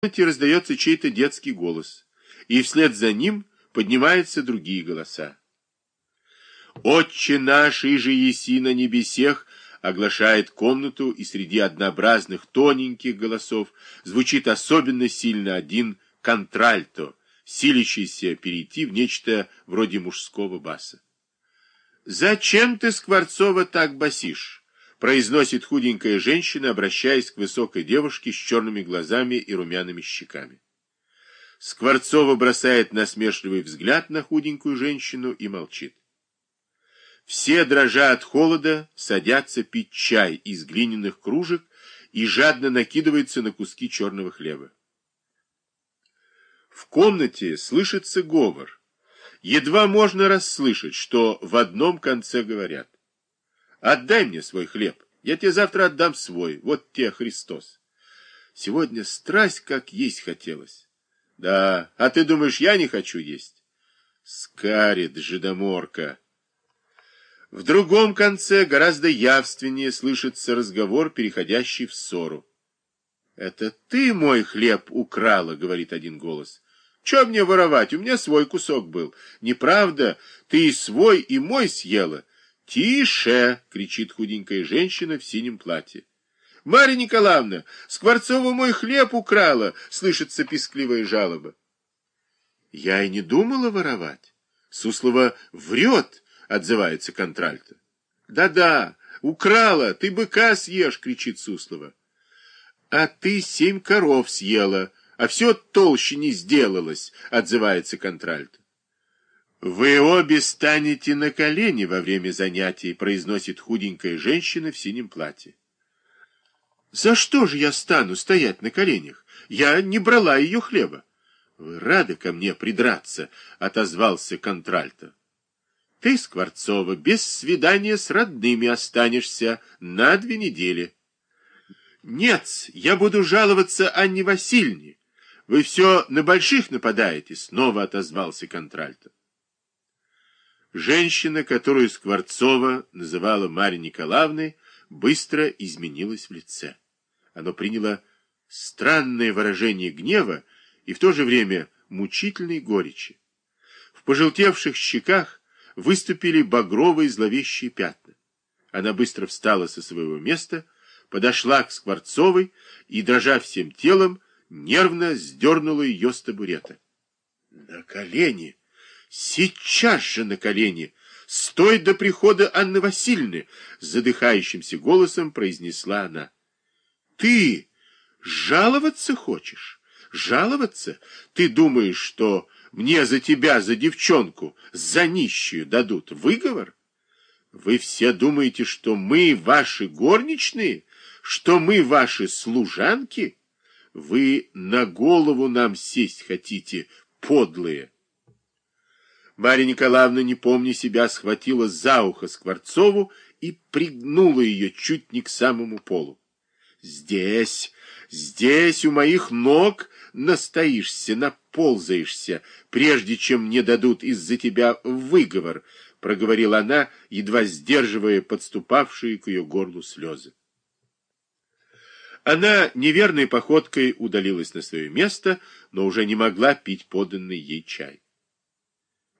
комнате раздается чей-то детский голос, и вслед за ним поднимаются другие голоса. «Отче наш, и же еси на небесех!» оглашает комнату, и среди однообразных тоненьких голосов звучит особенно сильно один контральто, силищийся перейти в нечто вроде мужского баса. «Зачем ты, Скворцова, так басишь?» Произносит худенькая женщина, обращаясь к высокой девушке с черными глазами и румяными щеками. Скворцова бросает насмешливый взгляд на худенькую женщину и молчит. Все, дрожа от холода, садятся пить чай из глиняных кружек и жадно накидываются на куски черного хлеба. В комнате слышится говор. Едва можно расслышать, что в одном конце говорят. Отдай мне свой хлеб, я тебе завтра отдам свой, вот тебе Христос. Сегодня страсть как есть хотелось. Да, а ты думаешь, я не хочу есть? Скарит жидоморка. В другом конце гораздо явственнее слышится разговор, переходящий в ссору. «Это ты мой хлеб украла», — говорит один голос. «Че мне воровать? У меня свой кусок был. Неправда, ты и свой, и мой съела. «Тише!» — кричит худенькая женщина в синем платье. «Марья Николаевна, Скворцова мой хлеб украла!» — слышится пискливая жалоба. «Я и не думала воровать. Суслова врет!» — отзывается контральто. «Да-да, украла! Ты быка съешь!» — кричит Суслова. «А ты семь коров съела, а все толще не сделалось!» — отзывается контральто. «Вы обе станете на колени во время занятий», произносит худенькая женщина в синем платье. «За что же я стану стоять на коленях? Я не брала ее хлеба». «Вы рады ко мне придраться», — отозвался контральто. «Ты, Скворцова, без свидания с родными останешься на две недели». «Нет, я буду жаловаться Анне Васильевне. Вы все на больших нападаете», — снова отозвался контральто. Женщина, которую Скворцова называла Марьей Николаевной, быстро изменилась в лице. Оно приняло странное выражение гнева и в то же время мучительной горечи. В пожелтевших щеках выступили багровые зловещие пятна. Она быстро встала со своего места, подошла к Скворцовой и, дрожа всем телом, нервно сдернула ее с табурета. На колени! Сейчас же на колени! Стой до прихода Анны Васильевны! Задыхающимся голосом произнесла она. Ты жаловаться хочешь? Жаловаться? Ты думаешь, что мне за тебя, за девчонку, за нищую дадут выговор? Вы все думаете, что мы ваши горничные? Что мы ваши служанки? Вы на голову нам сесть хотите, подлые. Марья Николаевна, не помня себя, схватила за ухо Скворцову и пригнула ее чуть не к самому полу. «Здесь, здесь у моих ног настоишься, наползаешься, прежде чем мне дадут из-за тебя выговор», — проговорила она, едва сдерживая подступавшие к ее горлу слезы. Она неверной походкой удалилась на свое место, но уже не могла пить поданный ей чай.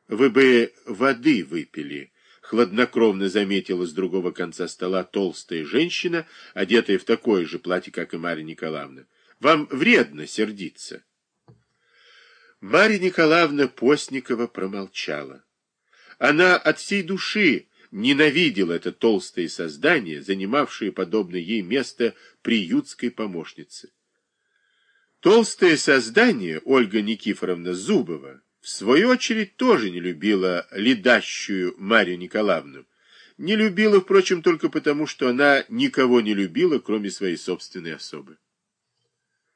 Вы бы воды выпили, хладнокровно заметила с другого конца стола толстая женщина, одетая в такое же платье, как и Марья Николаевна. Вам вредно сердиться. Марья Николаевна Постникова промолчала. Она от всей души ненавидела это толстое создание, занимавшее подобное ей место приютской помощницы. Толстое создание Ольга Никифоровна Зубова в свою очередь, тоже не любила ледащую Марию Николаевну. Не любила, впрочем, только потому, что она никого не любила, кроме своей собственной особы.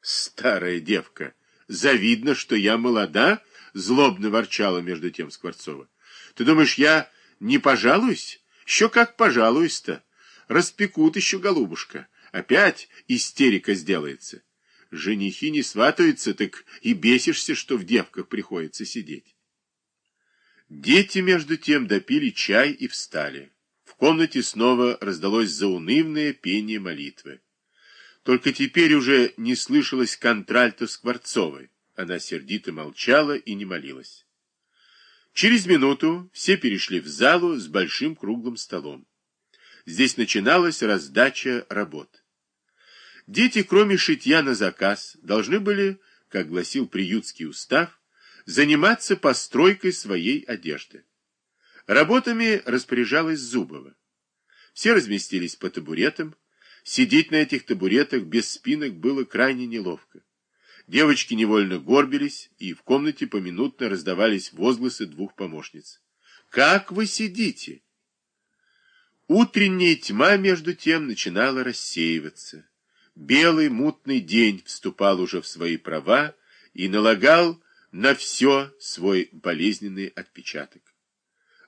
«Старая девка! Завидно, что я молода!» — злобно ворчала между тем Скворцова. «Ты думаешь, я не пожалуюсь? Еще как пожалуюсь-то! Распекут еще, голубушка! Опять истерика сделается!» Женихи не сватаются, так и бесишься, что в девках приходится сидеть. Дети, между тем, допили чай и встали. В комнате снова раздалось заунывное пение молитвы. Только теперь уже не слышалось контральто Скворцовой. Она сердито молчала и не молилась. Через минуту все перешли в залу с большим круглым столом. Здесь начиналась раздача работ. Дети, кроме шитья на заказ, должны были, как гласил приютский устав, заниматься постройкой своей одежды. Работами распоряжалась Зубова. Все разместились по табуретам. Сидеть на этих табуретах без спинок было крайне неловко. Девочки невольно горбились, и в комнате поминутно раздавались возгласы двух помощниц. «Как вы сидите?» Утренняя тьма, между тем, начинала рассеиваться. Белый мутный день вступал уже в свои права и налагал на все свой болезненный отпечаток.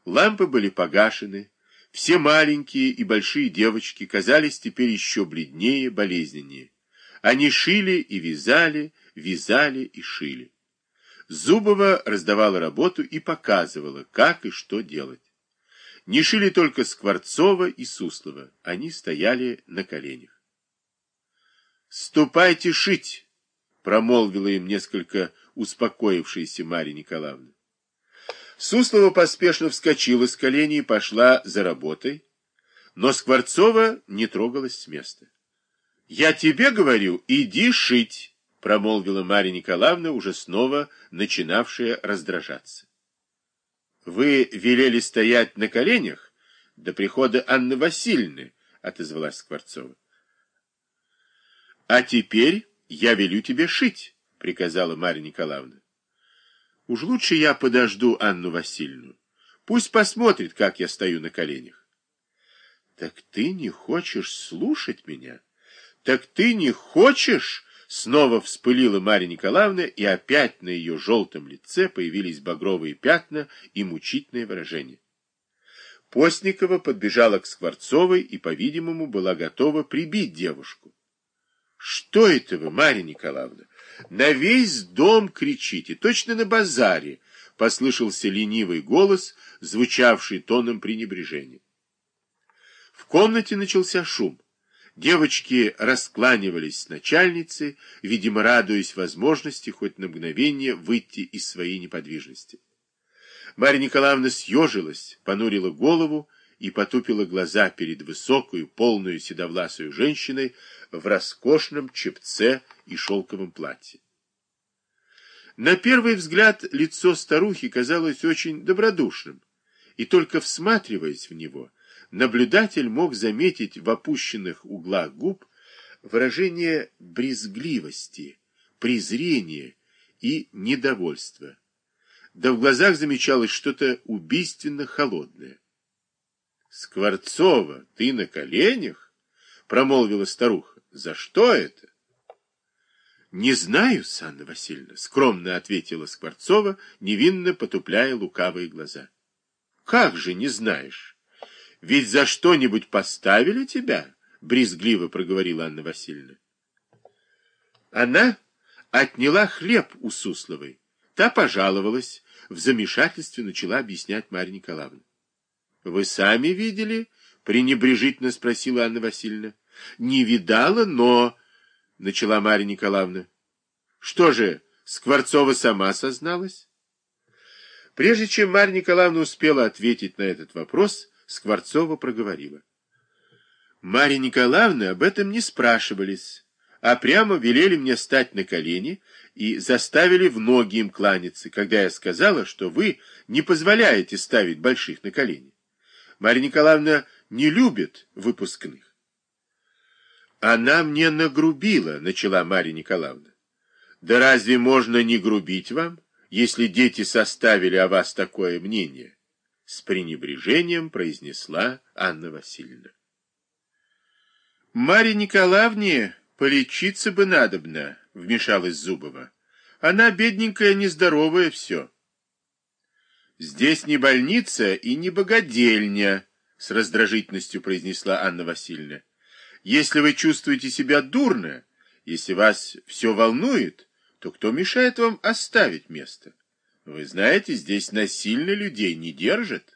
Лампы были погашены, все маленькие и большие девочки казались теперь еще бледнее, болезненнее. Они шили и вязали, вязали и шили. Зубова раздавала работу и показывала, как и что делать. Не шили только Скворцова и Суслова, они стояли на коленях. «Ступайте шить!» — промолвила им несколько успокоившаяся Марья Николаевна. Суслова поспешно вскочила с коленей и пошла за работой, но Скворцова не трогалась с места. «Я тебе говорю, иди шить!» — промолвила Марья Николаевна, уже снова начинавшая раздражаться. «Вы велели стоять на коленях до прихода Анны Васильевны», — отозвалась Скворцова. «А теперь я велю тебе шить», — приказала Марья Николаевна. Уж лучше я подожду Анну Васильевну. Пусть посмотрит, как я стою на коленях. Так ты не хочешь слушать меня? Так ты не хочешь? Снова вспылила Марья Николаевна, и опять на ее желтом лице появились багровые пятна и мучительное выражение. Постникова подбежала к Скворцовой и, по-видимому, была готова прибить девушку. Что это вы, Марья Николаевна? На весь дом кричите, точно на базаре, послышался ленивый голос, звучавший тоном пренебрежения. В комнате начался шум. Девочки раскланивались с начальницей, видимо, радуясь возможности хоть на мгновение выйти из своей неподвижности. Марья Николаевна съежилась, понурила голову и потупила глаза перед высокую, полную седовласую женщиной в роскошном чепце и шелковом платье. На первый взгляд лицо старухи казалось очень добродушным, и только всматриваясь в него, наблюдатель мог заметить в опущенных углах губ выражение брезгливости, презрения и недовольства. Да в глазах замечалось что-то убийственно холодное. «Скворцова, ты на коленях?» — промолвила старуха. «За что это?» «Не знаю, Санна Васильевна», — скромно ответила Скворцова, невинно потупляя лукавые глаза. «Как же не знаешь? Ведь за что-нибудь поставили тебя?» — брезгливо проговорила Анна Васильевна. Она отняла хлеб у Сусловой. Та пожаловалась, в замешательстве начала объяснять Марья Николаевна. Вы сами видели? пренебрежительно спросила Анна Васильевна. Не видала, но... Начала Марья Николаевна. Что же, Скворцова сама созналась? Прежде чем Марья Николаевна успела ответить на этот вопрос, Скворцова проговорила. Марья Николаевна об этом не спрашивались, а прямо велели мне стать на колени и заставили в ноги им кланяться, когда я сказала, что вы не позволяете ставить больших на колени. Марья Николаевна не любит выпускных. Она мне нагрубила, начала Марья Николаевна. Да разве можно не грубить вам, если дети составили о вас такое мнение? С пренебрежением произнесла Анна Васильевна. Марья Николаевне полечиться бы надобно, вмешалась Зубова. Она бедненькая, нездоровая все. «Здесь не больница и не богадельня», — с раздражительностью произнесла Анна Васильевна. «Если вы чувствуете себя дурно, если вас все волнует, то кто мешает вам оставить место? Вы знаете, здесь насильно людей не держат».